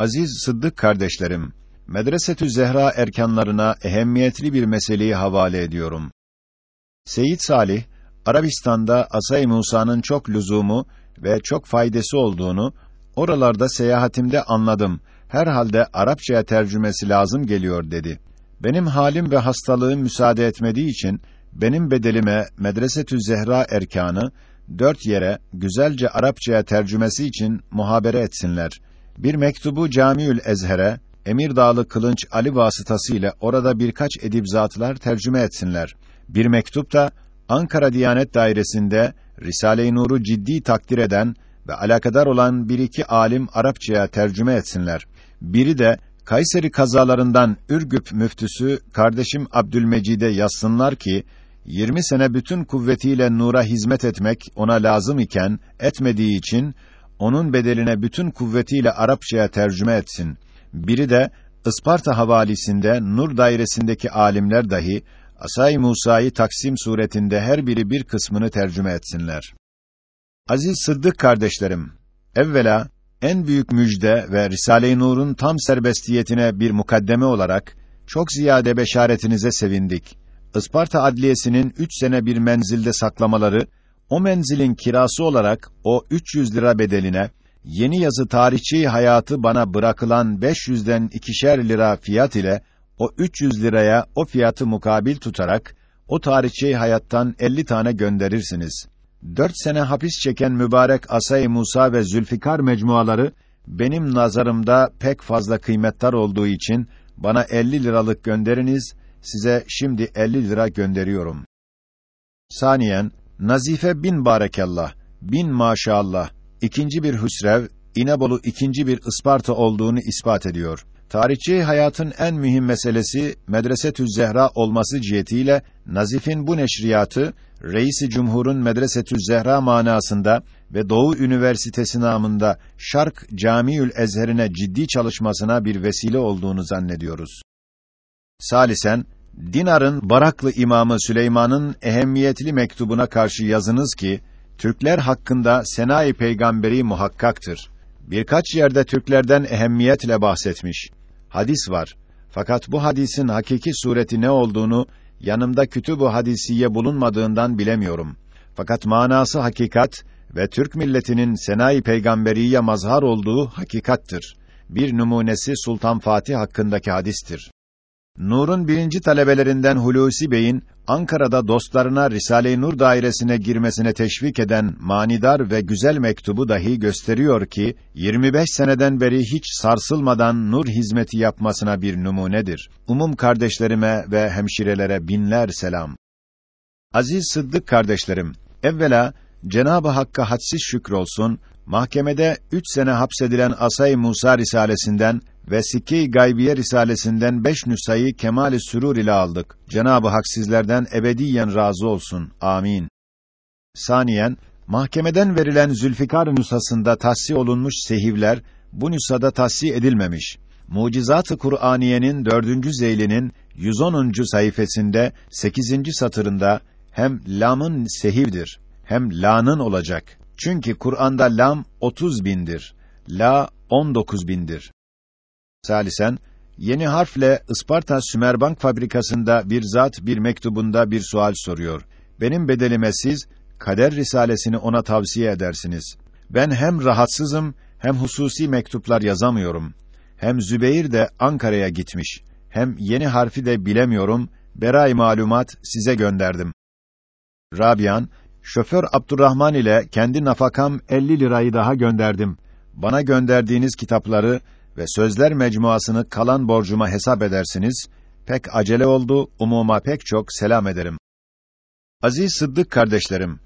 Aziz Sıddık kardeşlerim, Medresetü Zehra erkanlarına ehemmiyetli bir meseleyi havale ediyorum. Seyit Salih, Arabistan'da Asay Musa'nın çok lüzumu ve çok faydası olduğunu oralarda seyahatimde anladım. Herhalde Arapçaya tercümesi lazım geliyor dedi. Benim halim ve hastalığım müsaade etmediği için benim bedelime Medresetü Zehra erkanı dört yere güzelce Arapçaya tercümesi için muhabere etsinler. Bir mektubu Camiül Ezher'e Emir Dağlı Kılınç Ali vasıtasıyla orada birkaç edip zatlar tercüme etsinler. Bir mektup da Ankara Diyanet Dairesi'nde Risale-i Nur'u ciddi takdir eden ve alakadar olan bir iki alim Arapçaya tercüme etsinler. Biri de Kayseri kazalarından Ürgüp müftüsü kardeşim Abdülmecid'e yazsınlar ki 20 sene bütün kuvvetiyle nura hizmet etmek ona lazım iken etmediği için onun bedeline bütün kuvvetiyle Arapçaya tercüme etsin. Biri de Isparta havalisinde Nur dairesindeki alimler dahi Asay Musa'yı taksim suretinde her biri bir kısmını tercüme etsinler. Aziz Sıddık kardeşlerim, evvela en büyük müjde ve Risale-i Nur'un tam serbestiyetine bir mukaddeme olarak çok ziyade beşaretinize sevindik. Isparta Adliyesi'nin üç sene bir menzilde saklamaları, o menzilin kirası olarak o 300 lira bedeline, yeni yazı tarihçi hayatı bana bırakılan 500'den ikişer lira fiyat ile, o 300 liraya o fiyatı mukabil tutarak, o tarihçi hayattan 50 tane gönderirsiniz. Dört sene hapis çeken mübarek Asay Musa ve Zülfikar mecmuaları, benim nazarımda pek fazla kıymettar olduğu için, bana 50 liralık gönderiniz, size şimdi 50 lira gönderiyorum. Saniyen, Nazife bin barekallah, bin maşallah, ikinci bir hüsrev, İnebolu ikinci bir Isparta olduğunu ispat ediyor. Tarihçi hayatın en mühim meselesi Medresetü Zehra olması cihetiyle Nazif'in bu neşriyatı Reisi Cumhur'un Medresetü Zehra manasında ve Doğu Üniversitesi namında Şark Camiül Ezher'ine ciddi çalışmasına bir vesile olduğunu zannediyoruz. Salisen Dinar'ın Baraklı imamı Süleyman'ın ehemmiyetli mektubuna karşı yazınız ki Türkler hakkında Senai peygamberi muhakkaktır. Birkaç yerde Türklerden ehemmiyetle bahsetmiş. Hadis var. Fakat bu hadisin hakiki sureti ne olduğunu yanımda kütüb-ü hadisiye bulunmadığından bilemiyorum. Fakat manası hakikat ve Türk milletinin Senai peygamberiye mazhar olduğu hakikattır. Bir numunesi Sultan Fatih hakkındaki hadistir. Nur'un birinci talebelerinden Hulusi Bey'in Ankara'da dostlarına Risale-i Nur dairesine girmesine teşvik eden manidar ve güzel mektubu dahi gösteriyor ki 25 seneden beri hiç sarsılmadan nur hizmeti yapmasına bir numunedir. Umum kardeşlerime ve hemşirelere binler selam. Aziz Sıddık kardeşlerim, evvela Cenab-ı Hakk'a hadsiz şükür olsun. Mahkemede üç sene hapsedilen Asay Musa risalesinden ve Sikke-i Gaybiye Risalesinden beş nüshayı kemal-i sürur ile aldık. Cenab-ı Hak sizlerden ebediyen razı olsun. Amin. Saniyen, mahkemeden verilen Zülfikar nüshasında tahsi olunmuş sehivler, bu nüshada tahsi edilmemiş. Mucizat-ı Kur'aniyenin dördüncü zeylinin 110. sayfasında 8. satırında hem lamın sehivdir, hem la'nın olacak. Çünkü Kur'an'da lam 30 bindir, la 19 bindir. Salisen, yeni harfle Isparta Sümerbank fabrikasında bir zat bir mektubunda bir sual soruyor. Benim bedelime siz kader risalesini ona tavsiye edersiniz. Ben hem rahatsızım hem hususi mektuplar yazamıyorum. Hem Zübeyir de Ankara'ya gitmiş. Hem yeni harfi de bilemiyorum. Beray malumat size gönderdim. Rabian, şoför Abdurrahman ile kendi nafakam 50 lirayı daha gönderdim. Bana gönderdiğiniz kitapları ve sözler mecmuasını kalan borcuma hesap edersiniz. Pek acele oldu, umuma pek çok selam ederim. Aziz Sıddık kardeşlerim,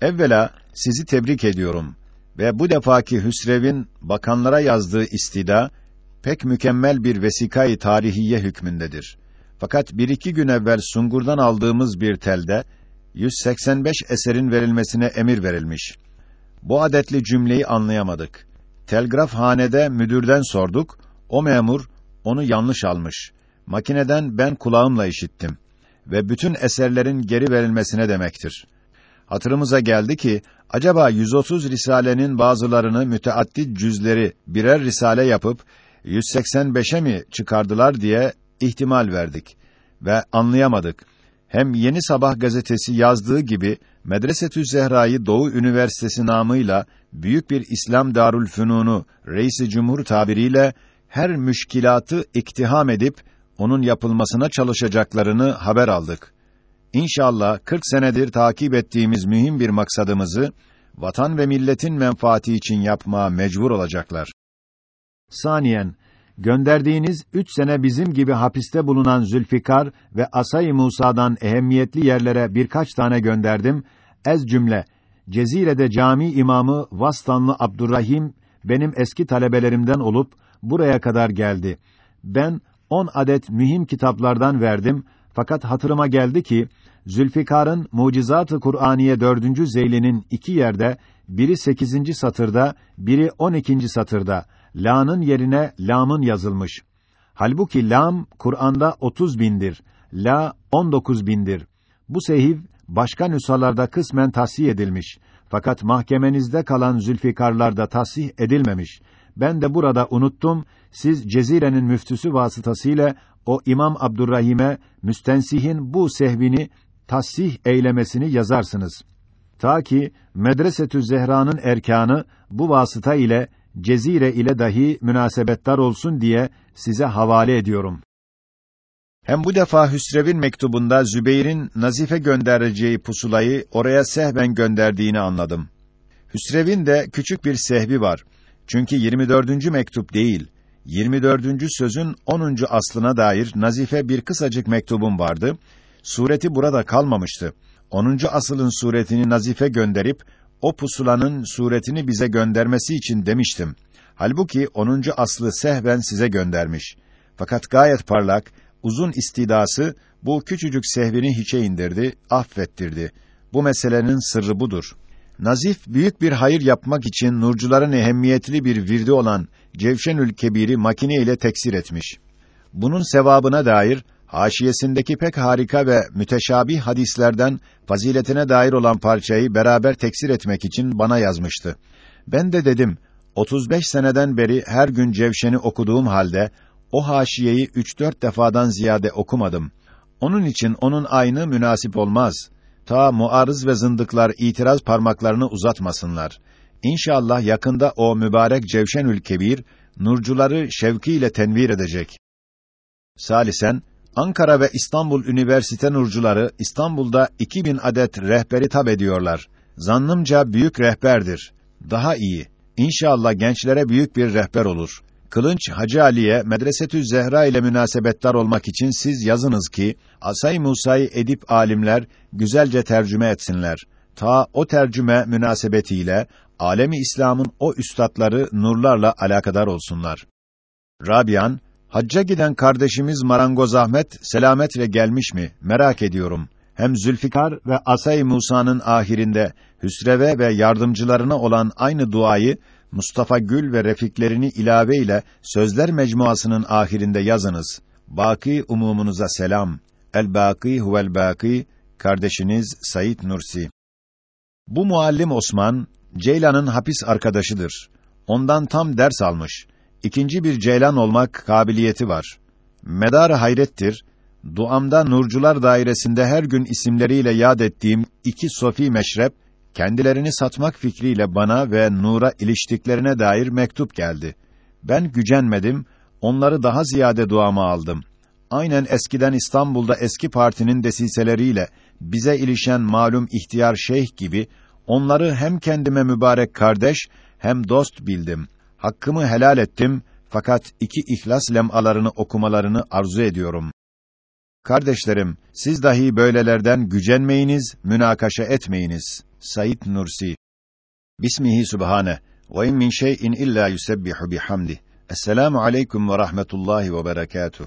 evvela sizi tebrik ediyorum ve bu defaki Hüsrev'in bakanlara yazdığı istida pek mükemmel bir vesikayı tarihiye hükmündedir. Fakat bir iki gün evvel Sungur'dan aldığımız bir telde 185 eserin verilmesine emir verilmiş. Bu adetli cümleyi anlayamadık. Telgraf hanede müdürden sorduk. O memur onu yanlış almış. Makineden ben kulağımla işittim ve bütün eserlerin geri verilmesine demektir. Hatırımıza geldi ki acaba 130 risalenin bazılarını müteaddit cüzleri birer risale yapıp 185'e mi çıkardılar diye ihtimal verdik ve anlayamadık. Hem Yeni Sabah gazetesi yazdığı gibi Medresetü Zehra'yı Doğu Üniversitesi namıyla büyük bir İslam Darülfünunu Reisi Cumhur tabiriyle her müşkilatı iktiham edip onun yapılmasına çalışacaklarını haber aldık. İnşallah 40 senedir takip ettiğimiz mühim bir maksadımızı vatan ve milletin menfaati için yapmaya mecbur olacaklar. Saniyen, gönderdiğiniz üç sene bizim gibi hapiste bulunan Zülfikar ve Asay Musa'dan ehemmiyetli yerlere birkaç tane gönderdim. Ez cümle, Cezire'de cami imamı Vastanlı Abdurrahim benim eski talebelerimden olup buraya kadar geldi. Ben on adet mühim kitaplardan verdim fakat hatırıma geldi ki Zülfikar'ın Mucizat-ı Kur'aniye dördüncü zeylinin iki yerde biri sekizinci satırda, biri on ikinci satırda la'nın yerine lamın yazılmış. Halbuki lam Kur'an'da 30 bindir, la 19 bindir. Bu sehiv başka nüshalarda kısmen tahsih edilmiş. Fakat mahkemenizde kalan Zülfikarlarda tahsih edilmemiş. Ben de burada unuttum. Siz Cezire'nin müftüsü vasıtasıyla o İmam Abdurrahim'e müstensihin bu sehvini tahsih eylemesini yazarsınız. Ta ki Medresetü Zehra'nın erkanı bu vasıta ile Cezire ile dahi münasebettar olsun diye size havale ediyorum. Hem bu defa Hüsrev'in mektubunda Zübeyir'in Nazife göndereceği pusulayı oraya sehven gönderdiğini anladım. Hüsrev'in de küçük bir sehvi var. Çünkü 24. mektup değil, 24. sözün 10. aslına dair Nazife bir kısacık mektubum vardı. Sureti burada kalmamıştı. 10. asılın suretini Nazife gönderip o pusulanın suretini bize göndermesi için demiştim. Halbuki 10. aslı sehven size göndermiş. Fakat gayet parlak, uzun istidası bu küçücük sehvini hiçe indirdi, affettirdi. Bu meselenin sırrı budur. Nazif büyük bir hayır yapmak için nurcuların ehemmiyetli bir virdi olan Cevşenül Kebir'i makine ile teksir etmiş. Bunun sevabına dair haşiyesindeki pek harika ve müteşabih hadislerden faziletine dair olan parçayı beraber teksir etmek için bana yazmıştı. Ben de dedim, 35 seneden beri her gün Cevşen'i okuduğum halde o haşiyeyi 3-4 defadan ziyade okumadım. Onun için onun aynı münasip olmaz. Ta muarız ve zındıklar itiraz parmaklarını uzatmasınlar. İnşallah yakında o mübarek Cevşenül Kebir nurcuları şevkiyle tenvir edecek. Salisen Ankara ve İstanbul Üniversite nurcuları İstanbul'da 2000 adet rehberi tab ediyorlar. Zannımca büyük rehberdir. Daha iyi. İnşallah gençlere büyük bir rehber olur. Kılınç Hacı Ali'ye Medresetü Zehra ile münasebettar olmak için siz yazınız ki Asay Musa'yı edip alimler güzelce tercüme etsinler. Ta o tercüme münasebetiyle alemi İslam'ın o üstatları nurlarla alakadar olsunlar. Rabian Hacca giden kardeşimiz Marangoz Ahmet selametle gelmiş mi? Merak ediyorum. Hem Zülfikar ve Asay Musa'nın ahirinde Hüsreve ve yardımcılarına olan aynı duayı Mustafa Gül ve refiklerini ilave ile Sözler Mecmuası'nın ahirinde yazınız. Baki umumunuza selam. El Baki huvel Baki kardeşiniz Sayit Nursi. Bu muallim Osman Ceylan'ın hapis arkadaşıdır. Ondan tam ders almış ikinci bir ceylan olmak kabiliyeti var. Medar hayrettir. Duamda Nurcular dairesinde her gün isimleriyle yad ettiğim iki sofi meşrep kendilerini satmak fikriyle bana ve Nur'a iliştiklerine dair mektup geldi. Ben gücenmedim, onları daha ziyade duama aldım. Aynen eskiden İstanbul'da eski partinin desiseleriyle bize ilişen malum ihtiyar şeyh gibi onları hem kendime mübarek kardeş hem dost bildim hakkımı helal ettim fakat iki ihlas lemalarını okumalarını arzu ediyorum. Kardeşlerim, siz dahi böylelerden gücenmeyiniz, münakaşa etmeyiniz. Said Nursi Bismihi Subhane ve in min şey'in illa yusebbihu bihamdi. Esselamu aleyküm ve rahmetullahi ve berekatuh.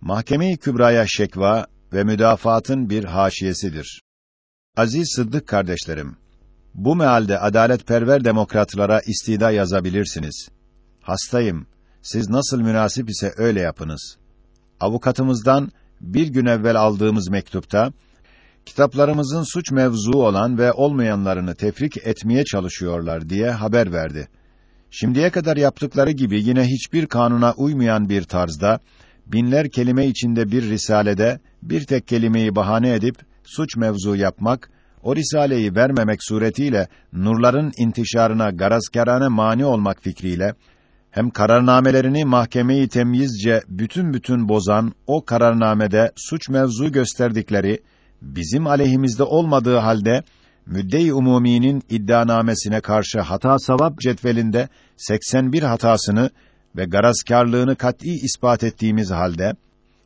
Mahkeme-i Kübra'ya şekva ve müdafaatın bir haşiyesidir. Aziz Sıddık kardeşlerim, bu mealde adaletperver demokratlara istida yazabilirsiniz. Hastayım. Siz nasıl münasip ise öyle yapınız. Avukatımızdan bir gün evvel aldığımız mektupta kitaplarımızın suç mevzuu olan ve olmayanlarını tefrik etmeye çalışıyorlar diye haber verdi. şimdiye kadar yaptıkları gibi yine hiçbir kanuna uymayan bir tarzda, binler kelime içinde bir risalede, bir tek kelimeyi bahane edip, suç mevzu yapmak, o risaleyi vermemek suretiyle, nurların intişarına garazkârâne mani olmak fikriyle, hem kararnamelerini mahkemeyi temyizce bütün bütün bozan o kararnamede suç mevzu gösterdikleri bizim aleyhimizde olmadığı halde müdde-i umuminin iddianamesine karşı hata savap cetvelinde 81 hatasını ve garazkârlığını kat'î ispat ettiğimiz halde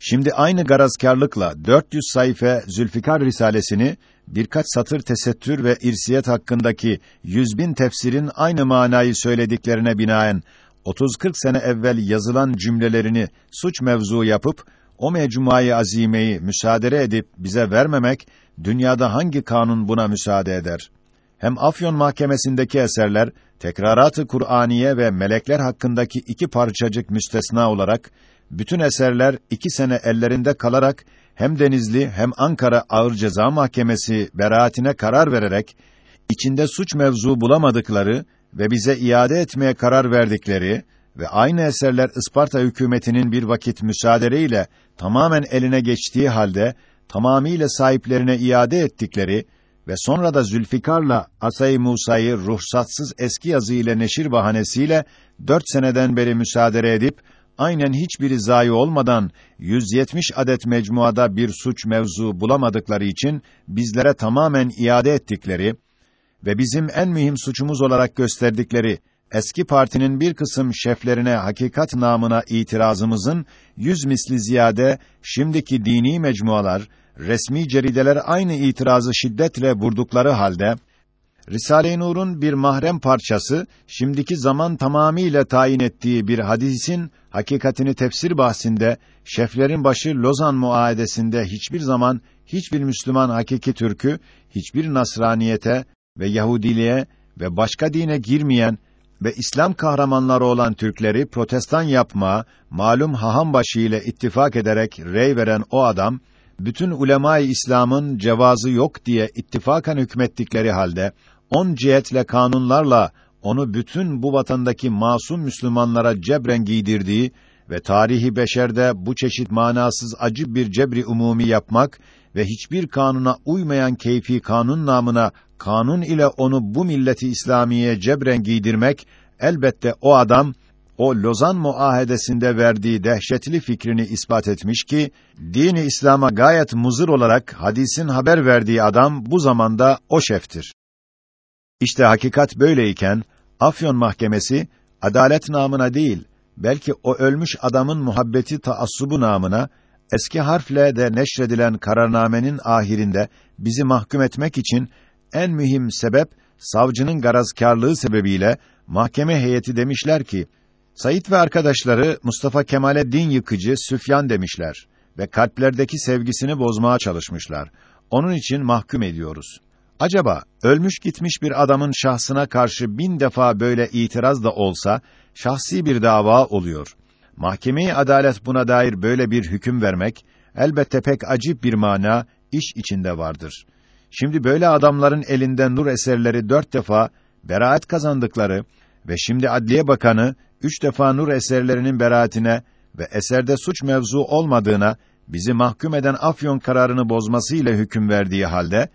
şimdi aynı garazkârlıkla 400 sayfa Zülfikar risalesini birkaç satır tesettür ve irsiyet hakkındaki yüz bin tefsirin aynı manayı söylediklerine binaen 30-40 sene evvel yazılan cümlelerini suç mevzu yapıp o mecmuayı azimeyi müsaade edip bize vermemek dünyada hangi kanun buna müsaade eder? Hem Afyon Mahkemesi'ndeki eserler tekrarat-ı Kur'aniye ve melekler hakkındaki iki parçacık müstesna olarak bütün eserler iki sene ellerinde kalarak hem Denizli hem Ankara Ağır Ceza Mahkemesi beraatine karar vererek içinde suç mevzu bulamadıkları ve bize iade etmeye karar verdikleri ve aynı eserler Isparta hükümetinin bir vakit müsaadeyle tamamen eline geçtiği halde tamamiyle sahiplerine iade ettikleri ve sonra da Zülfikar'la Asay Musa'yı ruhsatsız eski yazı ile neşir bahanesiyle dört seneden beri müsaade edip aynen hiçbiri zayi olmadan 170 adet mecmuada bir suç mevzu bulamadıkları için bizlere tamamen iade ettikleri ve bizim en mühim suçumuz olarak gösterdikleri eski partinin bir kısım şeflerine hakikat namına itirazımızın yüz misli ziyade şimdiki dini mecmualar, resmi cerideler aynı itirazı şiddetle vurdukları halde Risale-i Nur'un bir mahrem parçası şimdiki zaman tamamiyle tayin ettiği bir hadisin hakikatini tefsir bahsinde şeflerin başı Lozan muahedesinde hiçbir zaman hiçbir Müslüman hakiki Türk'ü hiçbir Nasraniyete ve Yahudiliğe ve başka dine girmeyen ve İslam kahramanları olan Türkleri protestan yapma, malum hahambaşı ile ittifak ederek rey veren o adam, bütün ulema-i İslam'ın cevazı yok diye ittifakan hükmettikleri halde, on cihetle kanunlarla onu bütün bu vatandaki masum Müslümanlara cebren giydirdiği ve tarihi beşerde bu çeşit manasız acı bir cebri umumi yapmak ve hiçbir kanuna uymayan keyfi kanun namına kanun ile onu bu milleti İslamiye cebren giydirmek elbette o adam o Lozan muahedesinde verdiği dehşetli fikrini ispat etmiş ki dini İslam'a gayet muzır olarak hadisin haber verdiği adam bu zamanda o şeftir. İşte hakikat böyleyken Afyon Mahkemesi adalet namına değil belki o ölmüş adamın muhabbeti taassubu namına eski harfle de neşredilen kararnamenin ahirinde bizi mahkum etmek için en mühim sebep savcının garazkârlığı sebebiyle mahkeme heyeti demişler ki Sayit ve arkadaşları Mustafa Kemal'e din yıkıcı Süfyan demişler ve kalplerdeki sevgisini bozmaya çalışmışlar. Onun için mahkum ediyoruz. Acaba ölmüş gitmiş bir adamın şahsına karşı bin defa böyle itiraz da olsa şahsi bir dava oluyor. Mahkeme-i adalet buna dair böyle bir hüküm vermek elbette pek acip bir mana iş içinde vardır. Şimdi böyle adamların elinden nur eserleri dört defa beraat kazandıkları ve şimdi Adliye Bakanı üç defa nur eserlerinin beraatine ve eserde suç mevzu olmadığına bizi mahkum eden Afyon kararını bozması ile hüküm verdiği halde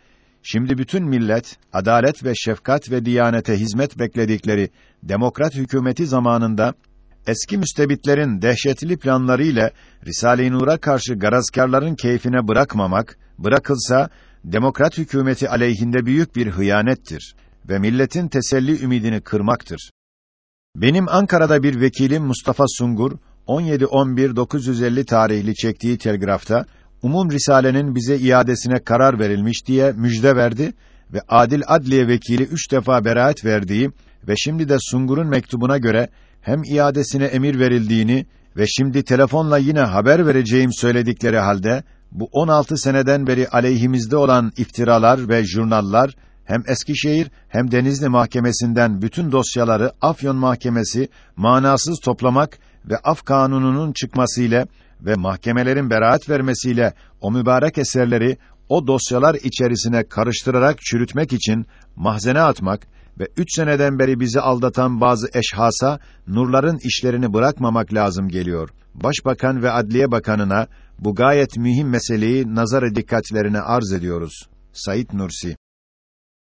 şimdi bütün millet adalet ve şefkat ve diyanete hizmet bekledikleri demokrat hükümeti zamanında eski müstebitlerin dehşetli planları ile Risale-i Nur'a karşı garazkârların keyfine bırakmamak, bırakılsa demokrat hükümeti aleyhinde büyük bir hıyanettir ve milletin teselli ümidini kırmaktır. Benim Ankara'da bir vekilim Mustafa Sungur 17-11-950 tarihli çektiği telgrafta umum risalenin bize iadesine karar verilmiş diye müjde verdi ve Adil Adliye vekili üç defa beraat verdiği ve şimdi de Sungur'un mektubuna göre hem iadesine emir verildiğini ve şimdi telefonla yine haber vereceğim söyledikleri halde bu 16 seneden beri aleyhimizde olan iftiralar ve jurnallar hem Eskişehir hem Denizli Mahkemesi'nden bütün dosyaları Afyon Mahkemesi manasız toplamak ve af kanununun çıkmasıyla ve mahkemelerin beraat vermesiyle o mübarek eserleri o dosyalar içerisine karıştırarak çürütmek için mahzene atmak ve üç seneden beri bizi aldatan bazı eşhasa nurların işlerini bırakmamak lazım geliyor. Başbakan ve Adliye Bakanına bu gayet mühim meseleyi nazara dikkatlerine arz ediyoruz. Said Nursi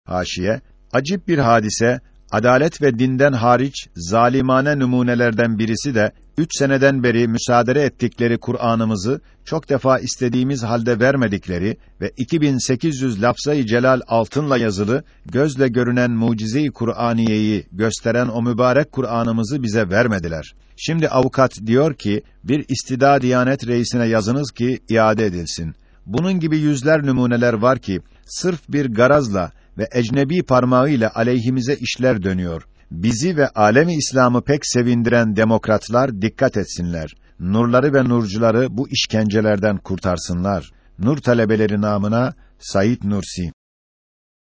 Haşiye Acip bir hadise, adalet ve dinden hariç zalimane numunelerden birisi de üç seneden beri müsaade ettikleri Kur'an'ımızı çok defa istediğimiz halde vermedikleri ve 2800 lafzayı celal altınla yazılı gözle görünen mucize-i Kur'aniyeyi gösteren o mübarek Kur'an'ımızı bize vermediler. Şimdi avukat diyor ki bir istida Diyanet reisine yazınız ki iade edilsin. Bunun gibi yüzler numuneler var ki sırf bir garazla ve ecnebi parmağıyla aleyhimize işler dönüyor. Bizi ve alemi İslam'ı pek sevindiren demokratlar dikkat etsinler. Nurları ve nurcuları bu işkencelerden kurtarsınlar. Nur talebeleri namına Said Nursi.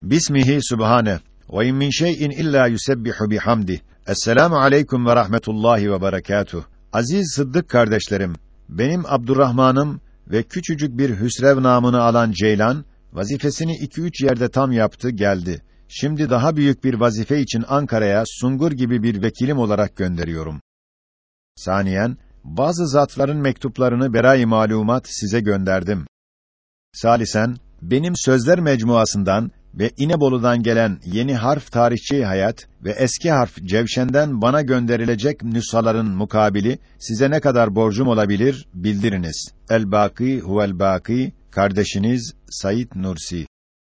Bismihi Sübhane ve in min şey'in illa yusebbihu bihamdi. Esselamu aleyküm ve rahmetullahi ve berekatuh. Aziz Sıddık kardeşlerim, benim Abdurrahman'ım ve küçücük bir Hüsrev namını alan Ceylan, vazifesini iki üç yerde tam yaptı, geldi. Şimdi daha büyük bir vazife için Ankara'ya Sungur gibi bir vekilim olarak gönderiyorum. Saniyen, bazı zatların mektuplarını berai malumat size gönderdim. Salisen, benim sözler mecmuasından ve İnebolu'dan gelen yeni harf tarihçi hayat ve eski harf Cevşen'den bana gönderilecek nüshaların mukabili size ne kadar borcum olabilir bildiriniz. El Baki huvel Baki kardeşiniz Said Nursi